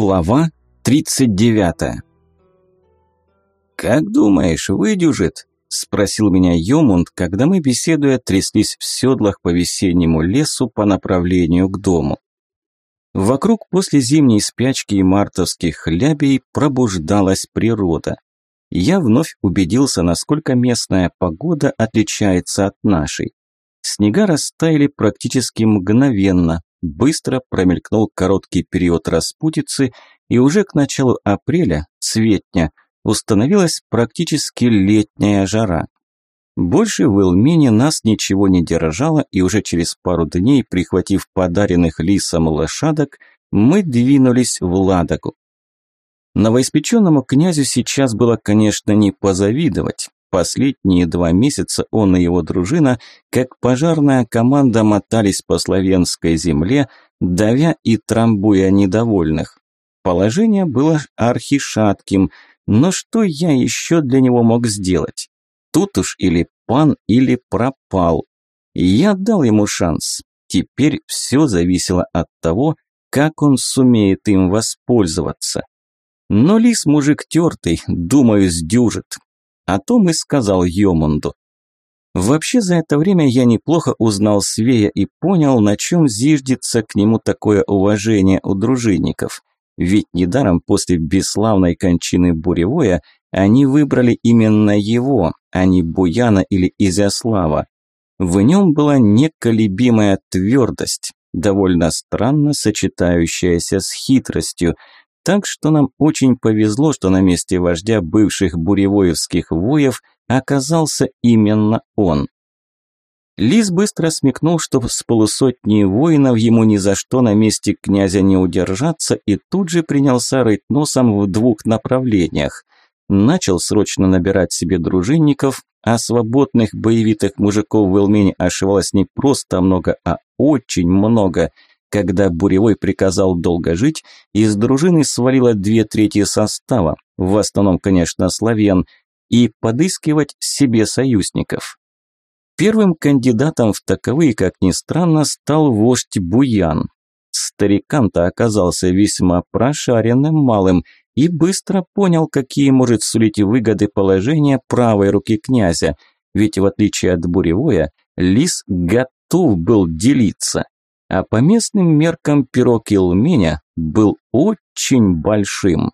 Глава 39 «Как думаешь, выдюжит?» – спросил меня Йомунд, когда мы, беседуя, тряслись в седлах по весеннему лесу по направлению к дому. Вокруг после зимней спячки и мартовских хлябей пробуждалась природа. Я вновь убедился, насколько местная погода отличается от нашей. Снега растаяли практически мгновенно, быстро промелькнул короткий период распутицы, и уже к началу апреля, цветня, установилась практически летняя жара. Больше в Элмине нас ничего не держало, и уже через пару дней, прихватив подаренных лисом лошадок, мы двинулись в Ладогу. Новоиспеченному князю сейчас было, конечно, не позавидовать. Последние два месяца он и его дружина, как пожарная команда, мотались по славянской земле, давя и трамбуя недовольных. Положение было архишатким, но что я еще для него мог сделать? Тут уж или пан, или пропал. Я дал ему шанс. Теперь все зависело от того, как он сумеет им воспользоваться. Но лис мужик тертый, думаю, сдюжит. О том и сказал Йомунду. Вообще за это время я неплохо узнал Свея и понял, на чем зиждется к нему такое уважение у дружинников. Ведь недаром после бесславной кончины Буревоя они выбрали именно его, а не Буяна или Изяслава. В нем была неколебимая твердость, довольно странно сочетающаяся с хитростью, так что нам очень повезло, что на месте вождя бывших буревоевских воев оказался именно он. Лис быстро смекнул, что с полусотни воинов ему ни за что на месте князя не удержаться, и тут же принялся рыть носом в двух направлениях. Начал срочно набирать себе дружинников, а свободных боевитых мужиков в Элмене ошивалось не просто много, а очень много – когда Буревой приказал долго жить, из дружины свалило две трети состава, в основном, конечно, славян, и подыскивать себе союзников. Первым кандидатом в таковые, как ни странно, стал вождь Буян. Старикан-то оказался весьма прошаренным малым и быстро понял, какие может сулить выгоды положения правой руки князя, ведь в отличие от Буревоя, Лис готов был делиться а по местным меркам пирог Илменя был очень большим.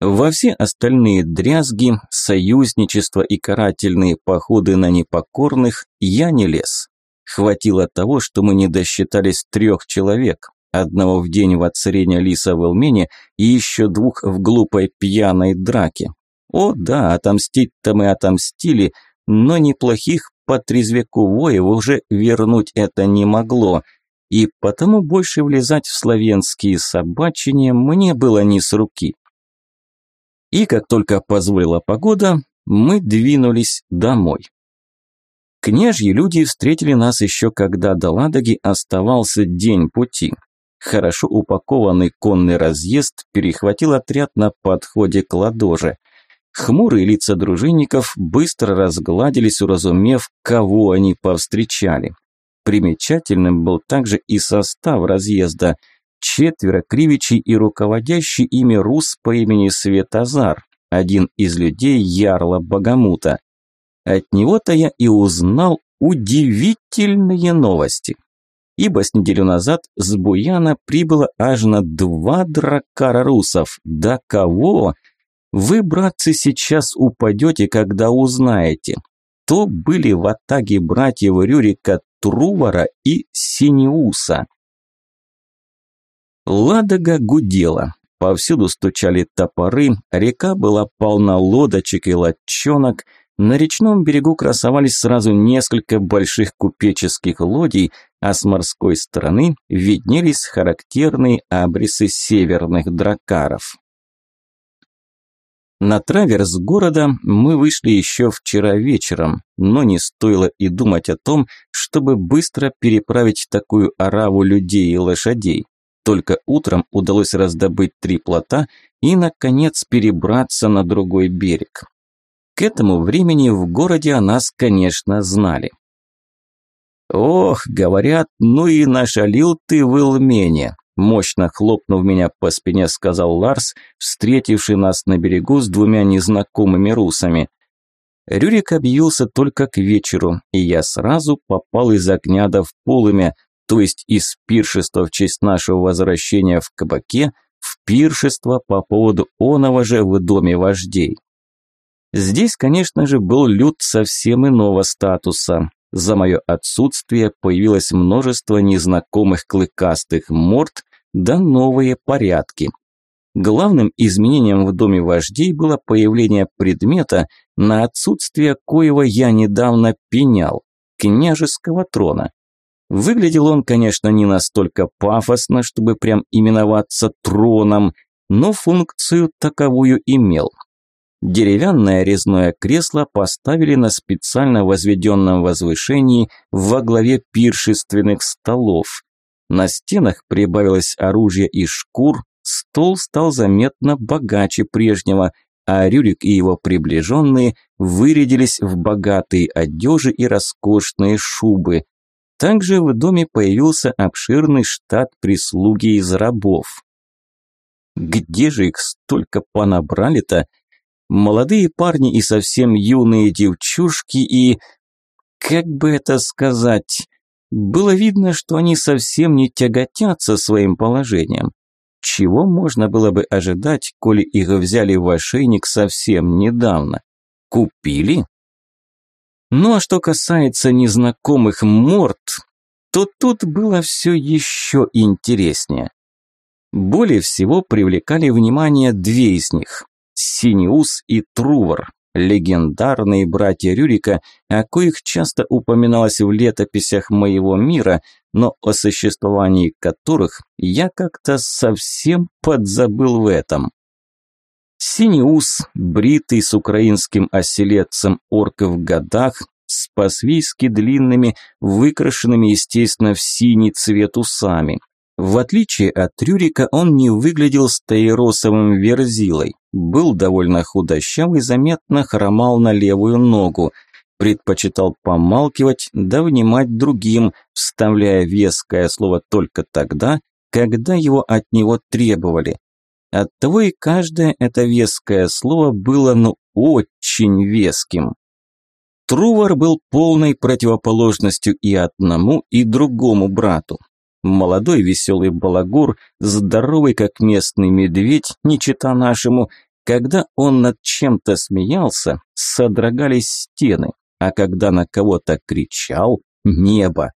Во все остальные дрязги, союзничество и карательные походы на непокорных я не лез. Хватило того, что мы не досчитались трех человек, одного в день воцарения лиса в Элмене и еще двух в глупой пьяной драке. О да, отомстить-то мы отомстили, но неплохих по трезвяку воев уже вернуть это не могло, и потому больше влезать в славянские собачения мне было не с руки. И как только позволила погода, мы двинулись домой. Княжьи люди встретили нас еще когда до Ладоги оставался день пути. Хорошо упакованный конный разъезд перехватил отряд на подходе к Ладоже – Хмурые лица дружинников быстро разгладились, уразумев, кого они повстречали. Примечательным был также и состав разъезда. Четверо кривичей и руководящий ими рус по имени Светозар, один из людей Ярла Богомута. От него-то я и узнал удивительные новости. Ибо с неделю назад с Буяна прибыло аж на два дракара русов. Да кого? Вы, братцы, сейчас упадете, когда узнаете. То были в атаге братьев Рюрика Трувара и Синеуса. Ладога гудела. Повсюду стучали топоры, река была полна лодочек и лодчонок, на речном берегу красовались сразу несколько больших купеческих лодий, а с морской стороны виднелись характерные абрисы северных дракаров. На траверс города мы вышли еще вчера вечером, но не стоило и думать о том, чтобы быстро переправить такую ораву людей и лошадей. Только утром удалось раздобыть три плота и, наконец, перебраться на другой берег. К этому времени в городе о нас, конечно, знали. «Ох, говорят, ну и нашалил ты в Илмене. Мощно хлопнув меня по спине, сказал Ларс, встретивший нас на берегу с двумя незнакомыми русами. Рюрик объявился только к вечеру, и я сразу попал из огня до в полымя, то есть из пиршества в честь нашего возвращения в кабаке в пиршество по поводу оного же в доме вождей. Здесь, конечно же, был люд совсем иного статуса. За мое отсутствие появилось множество незнакомых клыкастых морд, да новые порядки. Главным изменением в доме вождей было появление предмета, на отсутствие коего я недавно пенял – княжеского трона. Выглядел он, конечно, не настолько пафосно, чтобы прям именоваться троном, но функцию таковую имел. Деревянное резное кресло поставили на специально возведенном возвышении во главе пиршественных столов. На стенах прибавилось оружие из шкур, стол стал заметно богаче прежнего, а Рюрик и его приближенные вырядились в богатые одежи и роскошные шубы. Также в доме появился обширный штат прислуги из рабов. Где же их столько понабрали-то? Молодые парни и совсем юные девчушки и... Как бы это сказать? Было видно, что они совсем не тяготятся своим положением. Чего можно было бы ожидать, коли их взяли в ошейник совсем недавно? Купили? Ну а что касается незнакомых морд, то тут было все еще интереснее. Более всего привлекали внимание две из них – Синиус и Трувор, легендарные братья Рюрика, о коих часто упоминалось в летописях моего мира, но о существовании которых я как-то совсем подзабыл в этом. Синиус, бритый с украинским оселедцем орка в годах, с по-свийски длинными, выкрашенными, естественно, в синий цвет усами. В отличие от Рюрика, он не выглядел стаиросовым верзилой. Был довольно худощавый, заметно хромал на левую ногу. Предпочитал помалкивать, да внимать другим, вставляя веское слово только тогда, когда его от него требовали. Оттого и каждое это веское слово было ну очень веским. Трувор был полной противоположностью и одному, и другому брату. Молодой веселый балагур, здоровый как местный медведь, не чита нашему, когда он над чем-то смеялся, содрогались стены, а когда на кого-то кричал – небо.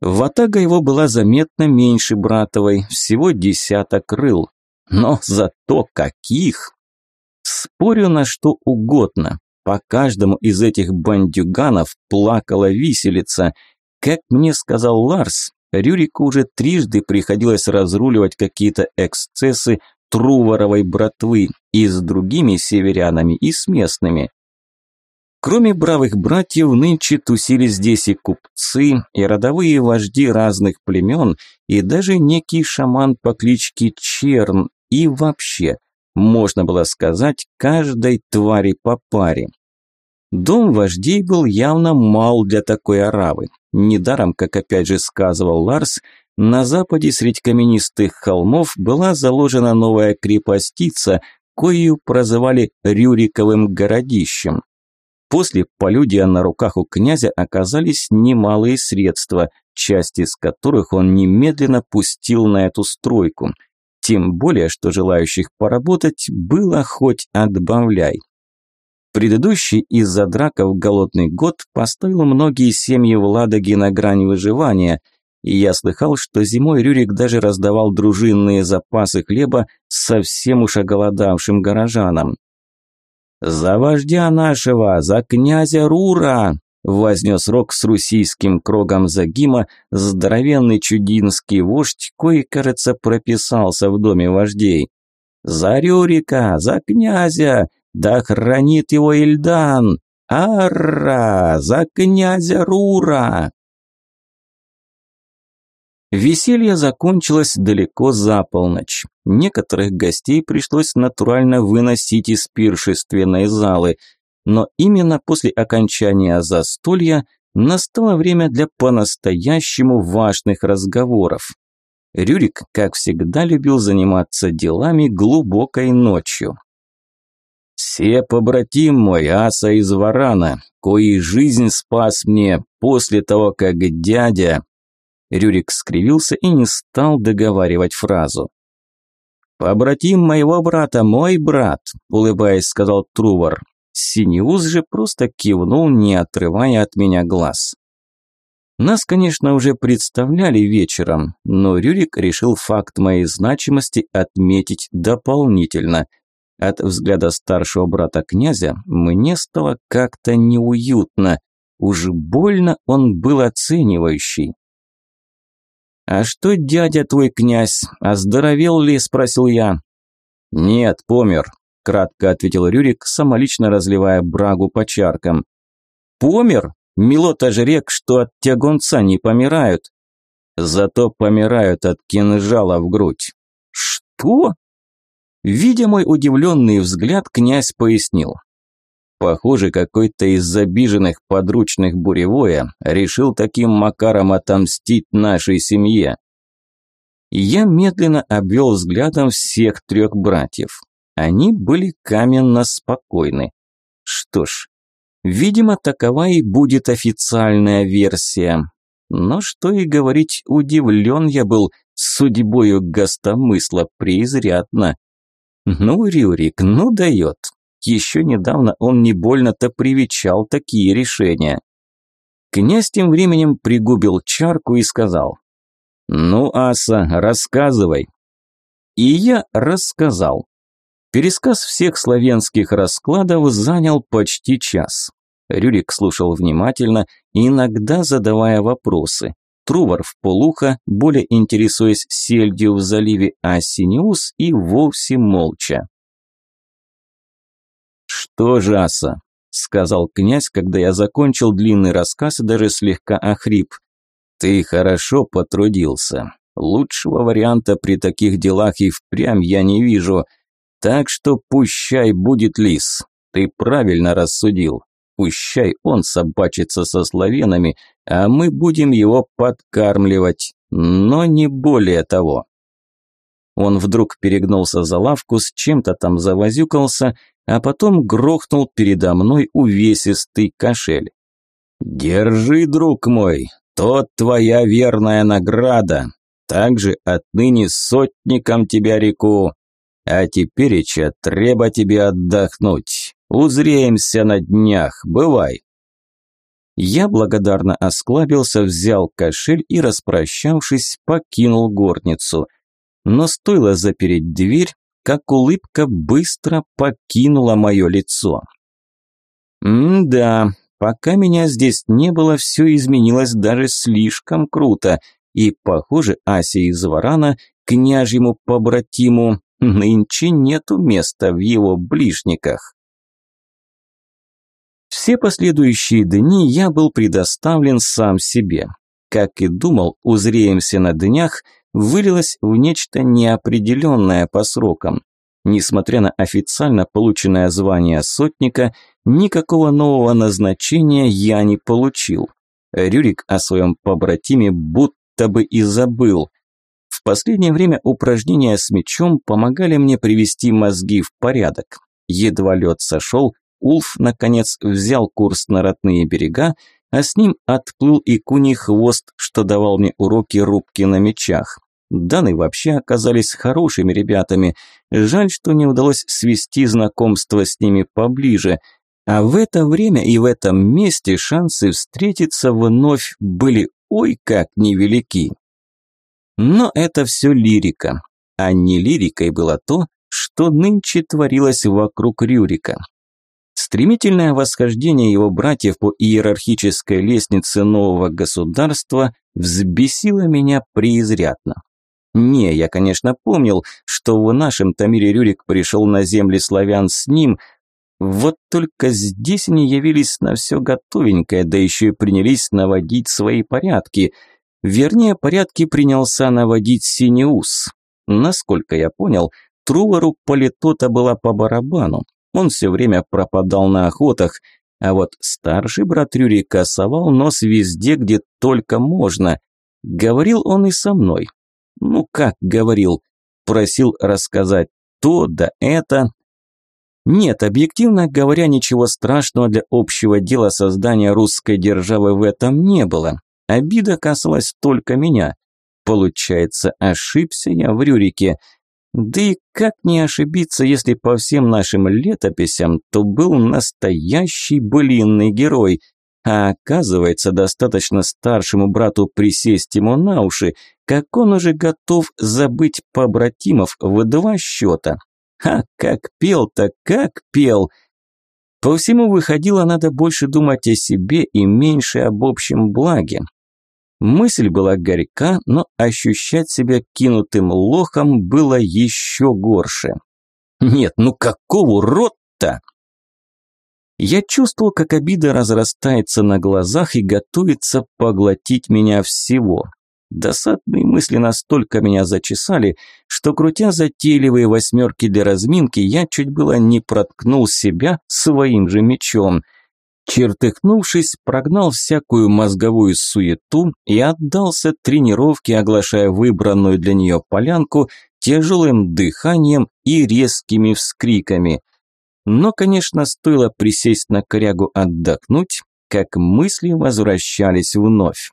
Ватага его была заметно меньше братовой, всего десяток крыл. Но зато каких! Спорю на что угодно. По каждому из этих бандюганов плакала виселица. Как мне сказал Ларс, Рюрику уже трижды приходилось разруливать какие-то эксцессы Труворовой братвы и с другими северянами, и с местными. Кроме бравых братьев, нынче тусили здесь и купцы, и родовые вожди разных племен, и даже некий шаман по кличке Черн, и вообще, можно было сказать, каждой твари по паре. Дом вождей был явно мал для такой аравы. Недаром, как опять же сказывал Ларс, на западе среди каменистых холмов была заложена новая крепостица, кою прозывали Рюриковым городищем. После полюдия на руках у князя оказались немалые средства, часть из которых он немедленно пустил на эту стройку. Тем более, что желающих поработать было хоть отбавляй. Предыдущий из-за драков голодный год поставил многие семьи в Ладоге на грань выживания, и я слыхал, что зимой Рюрик даже раздавал дружинные запасы хлеба совсем уж оголодавшим горожанам. «За вождя нашего, за князя Рура!» вознес рог с русийским крогом Загима, здоровенный чудинский вождь, кой, кажется, прописался в доме вождей. «За Рюрика, за князя! Да хранит его Ильдан! Арра! За князя Рура!» Веселье закончилось далеко за полночь. Некоторых гостей пришлось натурально выносить из пиршественной залы, но именно после окончания застолья настало время для по-настоящему важных разговоров. Рюрик, как всегда, любил заниматься делами глубокой ночью. «Все побратим мой, аса из Варана, кои жизнь спас мне после того, как дядя...» Рюрик скривился и не стал договаривать фразу. «Побратим моего брата, мой брат», – улыбаясь, сказал Трувор. Синеуз же просто кивнул, не отрывая от меня глаз. Нас, конечно, уже представляли вечером, но Рюрик решил факт моей значимости отметить дополнительно. От взгляда старшего брата князя мне стало как-то неуютно. Уж больно он был оценивающий. «А что дядя твой князь, оздоровел ли?» – спросил я. «Нет, помер», – кратко ответил Рюрик, самолично разливая брагу по чаркам. «Помер? Милота же рек, что от тягунца не помирают. Зато помирают от кинжала в грудь». «Что?» Видя мой удивленный взгляд, князь пояснил. Похоже, какой-то из обиженных подручных Буревоя решил таким макаром отомстить нашей семье. Я медленно обвел взглядом всех трех братьев. Они были каменно спокойны. Что ж, видимо, такова и будет официальная версия. Но что и говорить, удивлен я был судьбою гостомысла преизрядно. Ну, Рюрик, ну дает. Еще недавно он не больно-то привечал такие решения. Князь тем временем пригубил чарку и сказал. «Ну, Аса, рассказывай». И я рассказал. Пересказ всех славянских раскладов занял почти час. Рюрик слушал внимательно, иногда задавая вопросы. Трувор в полухо, более интересуясь сельдью в заливе, а Синеус и вовсе молча. «Что же, Аса?» – сказал князь, когда я закончил длинный рассказ и даже слегка охрип. «Ты хорошо потрудился. Лучшего варианта при таких делах и впрямь я не вижу. Так что пущай будет лис. Ты правильно рассудил. Пущай он собачится со славянами, а мы будем его подкармливать, но не более того». Он вдруг перегнулся за лавку, с чем-то там завозюкался, а потом грохнул передо мной увесистый кошель. «Держи, друг мой, тот твоя верная награда. Также отныне сотником тебя реку. А теперь, Ича, треба тебе отдохнуть. Узреемся на днях, бывай». Я благодарно осклабился, взял кошель и, распрощавшись, покинул горницу. Но стоило запереть дверь, как улыбка быстро покинула мое лицо. М-да, пока меня здесь не было, все изменилось даже слишком круто, и, похоже, Асе из Варана, княжьему побратиму, нынче нету места в его ближниках. Все последующие дни я был предоставлен сам себе. Как и думал, узреемся на днях – вылилось в нечто неопределенное по срокам. Несмотря на официально полученное звание сотника, никакого нового назначения я не получил. Рюрик о своем побратиме будто бы и забыл. В последнее время упражнения с мечом помогали мне привести мозги в порядок. Едва лед сошел, Улф, наконец, взял курс на родные берега, а с ним отплыл и куний хвост, что давал мне уроки рубки на мечах. Даны вообще оказались хорошими ребятами. Жаль, что не удалось свести знакомство с ними поближе. А в это время и в этом месте шансы встретиться вновь были ой как невелики. Но это все лирика. А не лирикой было то, что нынче творилось вокруг Рюрика. Стремительное восхождение его братьев по иерархической лестнице нового государства взбесило меня преизрядно. Не, я, конечно, помнил, что в нашем Тамире Рюрик пришел на земли славян с ним, вот только здесь они явились на все готовенькое, да еще и принялись наводить свои порядки. Вернее, порядки принялся наводить Синеус. Насколько я понял, Трувору политота была по барабану. Он все время пропадал на охотах, а вот старший брат Рюрика совал нос везде, где только можно. Говорил он и со мной, Ну, как говорил, просил рассказать то да это. Нет, объективно говоря, ничего страшного для общего дела создания русской державы в этом не было. Обида касалась только меня. Получается, ошибся я в Рюрике. Да и как не ошибиться, если по всем нашим летописям, то был настоящий былинный герой. А оказывается, достаточно старшему брату присесть ему на уши, как он уже готов забыть побратимов в два счета. А как пел-то, как пел! По всему выходило, надо больше думать о себе и меньше об общем благе. Мысль была горька, но ощущать себя кинутым лохом было еще горше. Нет, ну какого рот-то? Я чувствовал, как обида разрастается на глазах и готовится поглотить меня всего. Досадные мысли настолько меня зачесали, что, крутя затейливые восьмерки для разминки, я чуть было не проткнул себя своим же мечом – Чертыхнувшись, прогнал всякую мозговую суету и отдался тренировке, оглашая выбранную для нее полянку тяжелым дыханием и резкими вскриками. Но, конечно, стоило присесть на корягу отдохнуть, как мысли возвращались вновь.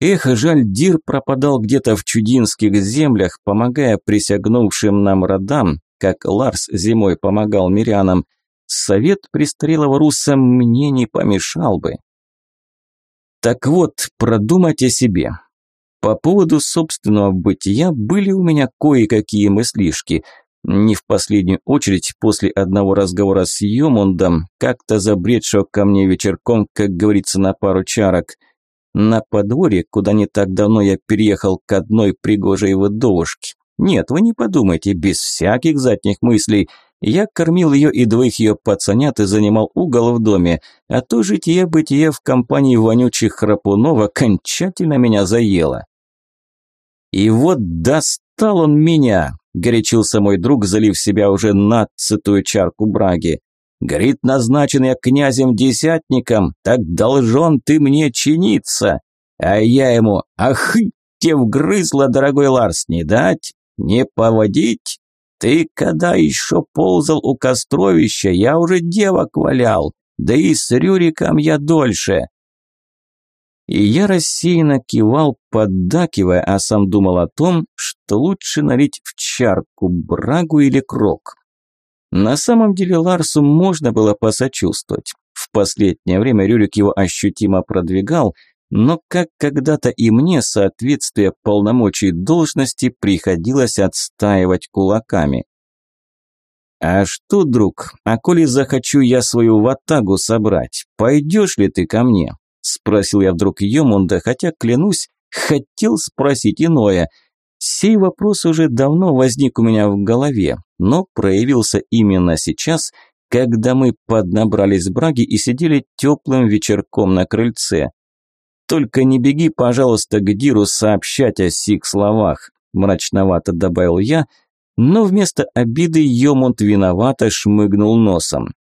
Эх, жаль, Дир пропадал где-то в чудинских землях, помогая присягнувшим нам родам, как Ларс зимой помогал мирянам – совет престарелого руса мне не помешал бы. Так вот, продумать о себе. По поводу собственного бытия были у меня кое-какие мыслишки. Не в последнюю очередь после одного разговора с Йомундом, как-то забредшего ко мне вечерком, как говорится, на пару чарок. На подворье, куда не так давно я переехал к одной пригожей вдовушке. Нет, вы не подумайте, без всяких задних мыслей – я кормил ее и двоих ее пацанят и занимал угол в доме, а то житие-бытие в компании вонючих храпунов окончательно меня заело. И вот достал он меня, горячился мой друг, залив себя уже надцатую чарку браги. Говорит, назначен я князем-десятником, так должен ты мне чиниться. А я ему, ах, те вгрызла, дорогой Ларс, не дать, не поводить. Ты когда еще ползал у костровища, я уже девок валял, да и с Рюриком я дольше. И я рассеянно кивал, поддакивая, а сам думал о том, что лучше налить в чарку брагу или крок. На самом деле Ларсу можно было посочувствовать. В последнее время Рюрик его ощутимо продвигал – но как когда-то и мне соответствие полномочий должности приходилось отстаивать кулаками. «А что, друг, а коли захочу я свою ватагу собрать, пойдешь ли ты ко мне?» – спросил я вдруг Йомунда, хотя, клянусь, хотел спросить иное. Сей вопрос уже давно возник у меня в голове, но проявился именно сейчас, когда мы поднабрались браги и сидели теплым вечерком на крыльце. Только не беги, пожалуйста, к Диру сообщать о сих словах, мрачновато добавил я, но вместо обиды Йомунд виновато шмыгнул носом.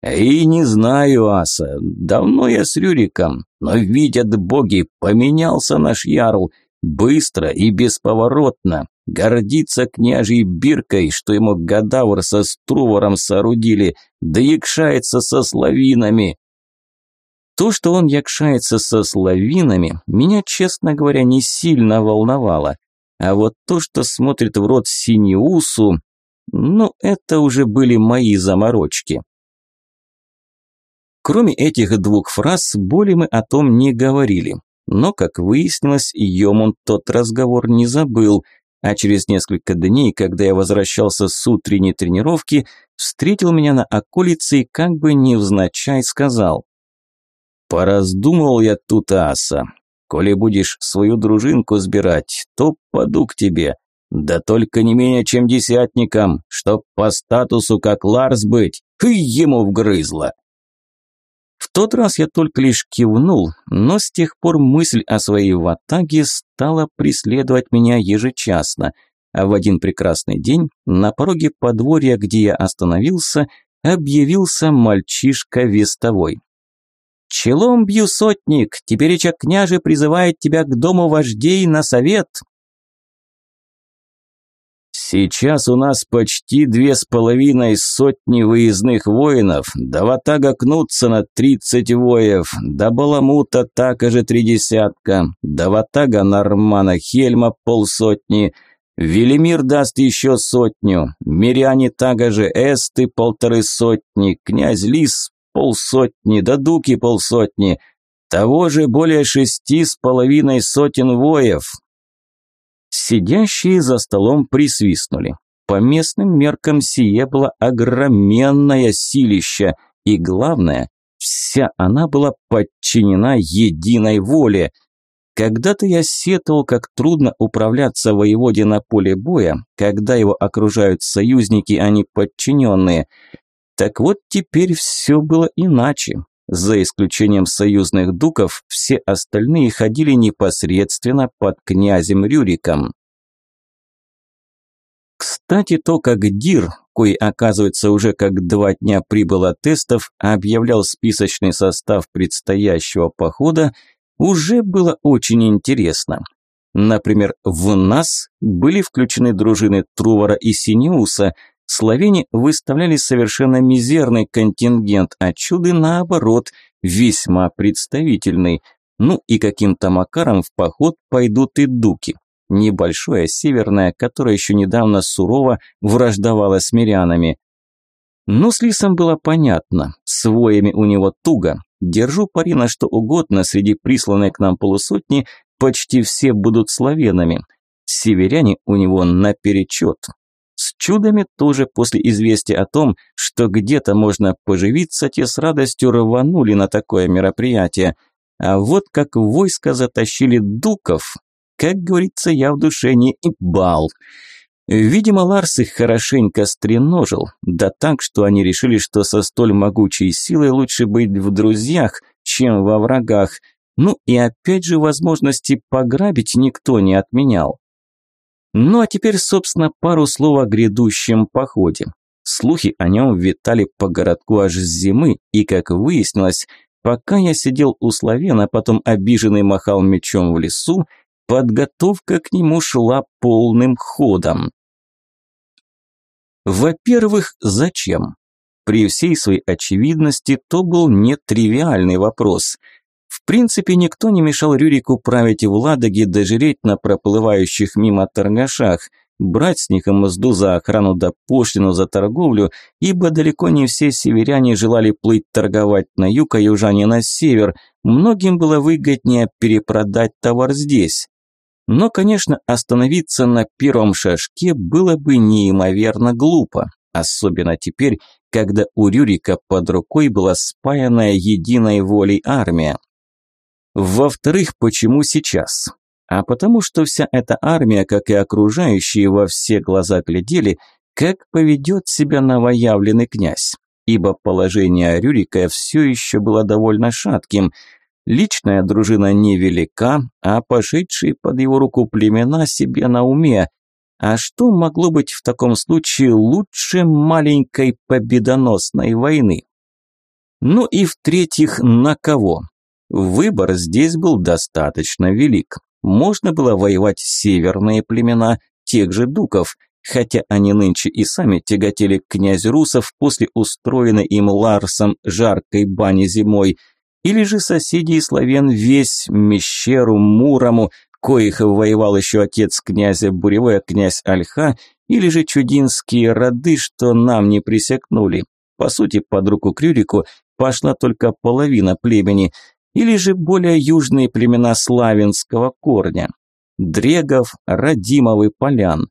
«И не знаю, Аса, давно я с Рюриком, но видят боги, поменялся наш ярл, быстро и бесповоротно, гордится княжей биркой, что ему Гадавр со Струвором соорудили, да якшается со славинами, то, что он якшается со славинами, меня, честно говоря, не сильно волновало. А вот то, что смотрит в рот синеусу, ну, это уже были мои заморочки. Кроме этих двух фраз, более мы о том не говорили. Но, как выяснилось, Йомун тот разговор не забыл, а через несколько дней, когда я возвращался с утренней тренировки, встретил меня на околице и как бы невзначай сказал Пораздумал я тут, аса. Коли будешь свою дружинку сбирать, то поду к тебе. Да только не менее, чем десятникам, чтоб по статусу как Ларс быть. Хы ему вгрызло. В тот раз я только лишь кивнул, но с тех пор мысль о своей ватаге стала преследовать меня ежечасно, а в один прекрасный день на пороге подворья, где я остановился, объявился мальчишка вестовой. «Челом бью, сотник, тепереча княже призывает тебя к дому вождей на совет!» Сейчас у нас почти две с половиной сотни выездных воинов, до Ватага кнутся на тридцать воев, до Баламута так же три десятка, до Ватага Нормана Хельма полсотни, Велимир даст еще сотню, миряне также эсты полторы сотни, князь Лис полсотни, да дуки полсотни, того же более шести с половиной сотен воев, Сидящие за столом присвистнули. По местным меркам сие было огроменное силище, и главное, вся она была подчинена единой воле. Когда-то я сетовал, как трудно управляться воеводе на поле боя, когда его окружают союзники, а не подчиненные. Так вот теперь все было иначе. За исключением союзных дуков, все остальные ходили непосредственно под князем Рюриком. Кстати, то, как Дир, кой, оказывается, уже как два дня прибыл от тестов, объявлял списочный состав предстоящего похода, уже было очень интересно. Например, в нас были включены дружины Трувора и Синеуса – Словени выставляли совершенно мизерный контингент, а чуды наоборот, весьма представительный. Ну и каким-то макаром в поход пойдут и дуки. Небольшое северное, которое еще недавно сурово враждовало с мирянами. Но с Лисом было понятно, с воями у него туго. Держу пари на что угодно, среди присланной к нам полусотни почти все будут славянами. Северяне у него наперечет, с чудами тоже после известия о том, что где-то можно поживиться, те с радостью рванули на такое мероприятие. А вот как войско затащили дуков, как говорится, я в душе не бал. Видимо, Ларс их хорошенько стреножил, да так, что они решили, что со столь могучей силой лучше быть в друзьях, чем во врагах. Ну и опять же возможности пограбить никто не отменял. Ну а теперь, собственно, пару слов о грядущем походе. Слухи о нем витали по городку аж с зимы, и, как выяснилось, пока я сидел у Славена, потом обиженный махал мечом в лесу, подготовка к нему шла полным ходом. Во-первых, зачем? При всей своей очевидности то был нетривиальный вопрос – в принципе, никто не мешал Рюрику править в Ладоге, дожиреть на проплывающих мимо торгашах, брать с них мзду за охрану да пошлину за торговлю, ибо далеко не все северяне желали плыть торговать на юг, а южане на север. Многим было выгоднее перепродать товар здесь. Но, конечно, остановиться на первом шажке было бы неимоверно глупо, особенно теперь, когда у Рюрика под рукой была спаянная единой волей армия. Во-вторых, почему сейчас? А потому что вся эта армия, как и окружающие во все глаза глядели, как поведет себя новоявленный князь. Ибо положение Рюрика все еще было довольно шатким. Личная дружина невелика, а пошедшие под его руку племена себе на уме. А что могло быть в таком случае лучше маленькой победоносной войны? Ну и в-третьих, на кого? Выбор здесь был достаточно велик. Можно было воевать северные племена, тех же дуков, хотя они нынче и сами тяготели к князю русов после устроенной им Ларсом жаркой бани зимой, или же соседей славян весь Мещеру, Мурому, коих воевал еще отец князя Буревой, князь Альха, или же чудинские роды, что нам не присекнули. По сути, под руку Крюрику пошла только половина племени, или же более южные племена славянского корня – Дрегов, Радимов и Полян.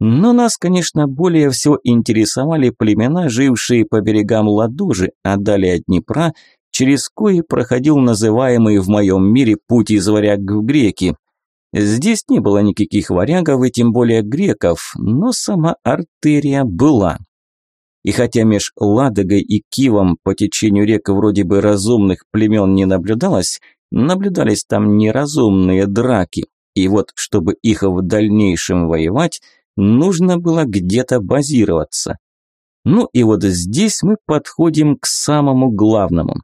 Но нас, конечно, более всего интересовали племена, жившие по берегам Ладожи, а далее Днепра, через кои проходил называемый в моем мире путь из варяг в греки. Здесь не было никаких варягов и тем более греков, но сама артерия была. И хотя меж Ладогой и Кивом по течению рек вроде бы разумных племен не наблюдалось, наблюдались там неразумные драки. И вот, чтобы их в дальнейшем воевать, нужно было где-то базироваться. Ну и вот здесь мы подходим к самому главному.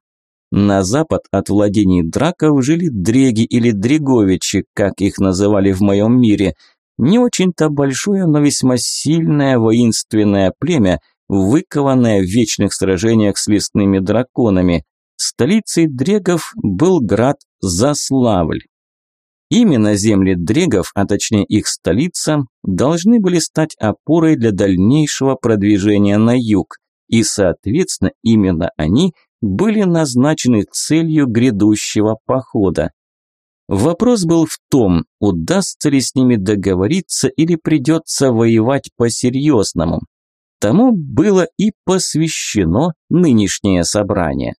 На запад от владений драков жили дреги или дреговичи, как их называли в моем мире – Не очень-то большое, но весьма сильное воинственное племя, выкованное в вечных сражениях с лесными драконами. Столицей дрегов был град Заславль. Именно земли дрегов, а точнее их столица, должны были стать опорой для дальнейшего продвижения на юг, и, соответственно, именно они были назначены целью грядущего похода. Вопрос был в том, удастся ли с ними договориться или придется воевать по-серьезному. Тому было и посвящено нынешнее собрание.